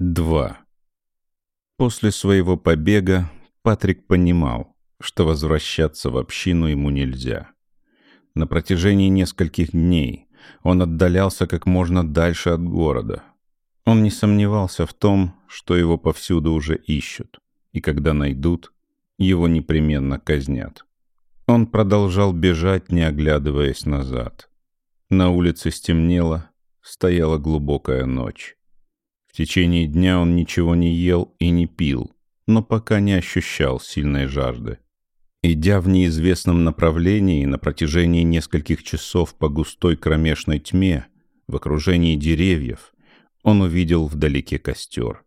2. После своего побега Патрик понимал, что возвращаться в общину ему нельзя. На протяжении нескольких дней он отдалялся как можно дальше от города. Он не сомневался в том, что его повсюду уже ищут, и когда найдут, его непременно казнят. Он продолжал бежать, не оглядываясь назад. На улице стемнело, стояла глубокая ночь. В течение дня он ничего не ел и не пил, но пока не ощущал сильной жажды. Идя в неизвестном направлении на протяжении нескольких часов по густой кромешной тьме, в окружении деревьев, он увидел вдалеке костер.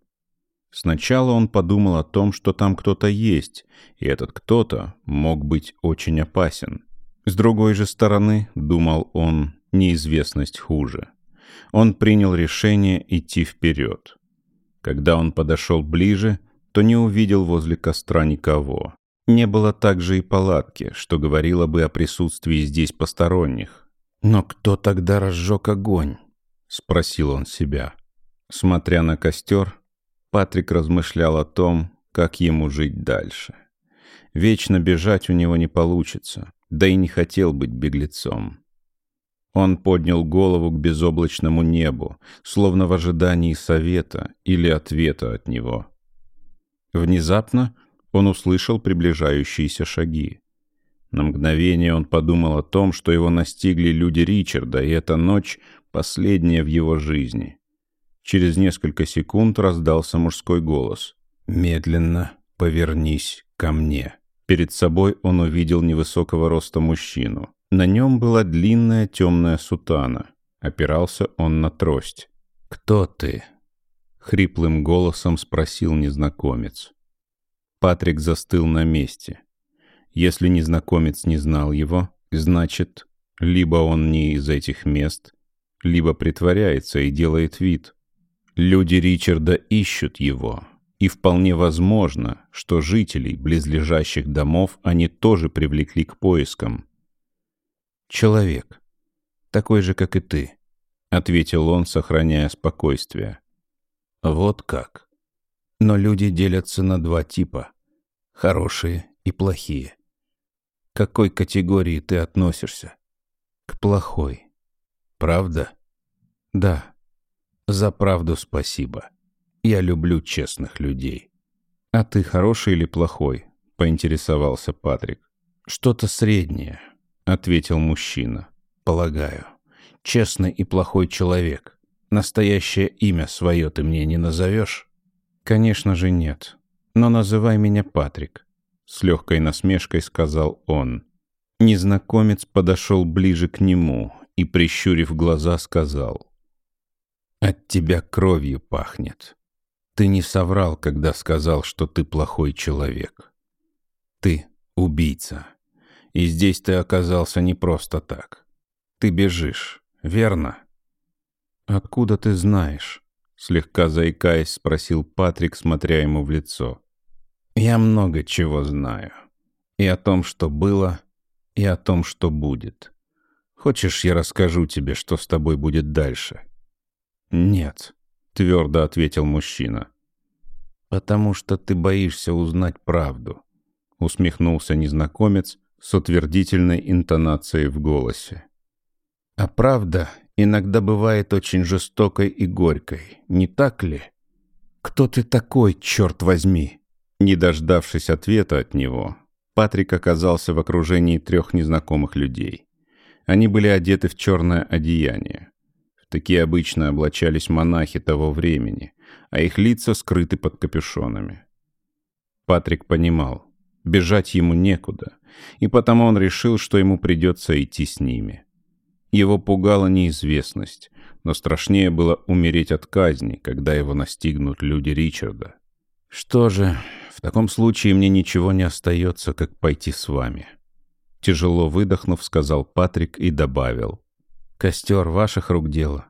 Сначала он подумал о том, что там кто-то есть, и этот кто-то мог быть очень опасен. С другой же стороны, думал он, неизвестность хуже он принял решение идти вперед. Когда он подошел ближе, то не увидел возле костра никого. Не было также и палатки, что говорило бы о присутствии здесь посторонних. «Но кто тогда разжег огонь?» — спросил он себя. Смотря на костер, Патрик размышлял о том, как ему жить дальше. Вечно бежать у него не получится, да и не хотел быть беглецом. Он поднял голову к безоблачному небу, словно в ожидании совета или ответа от него. Внезапно он услышал приближающиеся шаги. На мгновение он подумал о том, что его настигли люди Ричарда, и эта ночь — последняя в его жизни. Через несколько секунд раздался мужской голос. «Медленно повернись ко мне». Перед собой он увидел невысокого роста мужчину. На нем была длинная темная сутана. Опирался он на трость. «Кто ты?» — хриплым голосом спросил незнакомец. Патрик застыл на месте. Если незнакомец не знал его, значит, либо он не из этих мест, либо притворяется и делает вид. Люди Ричарда ищут его, и вполне возможно, что жителей близлежащих домов они тоже привлекли к поискам. «Человек, такой же, как и ты», — ответил он, сохраняя спокойствие. «Вот как. Но люди делятся на два типа — хорошие и плохие. К какой категории ты относишься? К плохой. Правда? Да. За правду спасибо. Я люблю честных людей. А ты хороший или плохой? Поинтересовался Патрик. Что-то среднее. — ответил мужчина. «Полагаю. Честный и плохой человек. Настоящее имя свое ты мне не назовешь?» «Конечно же нет. Но называй меня Патрик», — с легкой насмешкой сказал он. Незнакомец подошел ближе к нему и, прищурив глаза, сказал. «От тебя кровью пахнет. Ты не соврал, когда сказал, что ты плохой человек. Ты убийца». И здесь ты оказался не просто так. Ты бежишь, верно? Откуда ты знаешь? Слегка заикаясь, спросил Патрик, смотря ему в лицо. Я много чего знаю. И о том, что было, и о том, что будет. Хочешь, я расскажу тебе, что с тобой будет дальше? Нет, твердо ответил мужчина. Потому что ты боишься узнать правду, усмехнулся незнакомец, с утвердительной интонацией в голосе. А правда иногда бывает очень жестокой и горькой, не так ли? Кто ты такой, черт возьми? Не дождавшись ответа от него, Патрик оказался в окружении трех незнакомых людей. Они были одеты в черное одеяние. В такие обычно облачались монахи того времени, а их лица скрыты под капюшонами. Патрик понимал, бежать ему некуда, и потому он решил, что ему придется идти с ними. Его пугала неизвестность, но страшнее было умереть от казни, когда его настигнут люди Ричарда. «Что же, в таком случае мне ничего не остается, как пойти с вами». Тяжело выдохнув, сказал Патрик и добавил. «Костер ваших рук дело».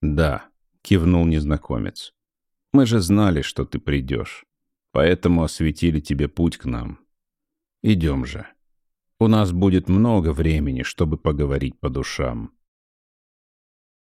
«Да», — кивнул незнакомец. «Мы же знали, что ты придешь, поэтому осветили тебе путь к нам. Идем же. У нас будет много времени, чтобы поговорить по душам.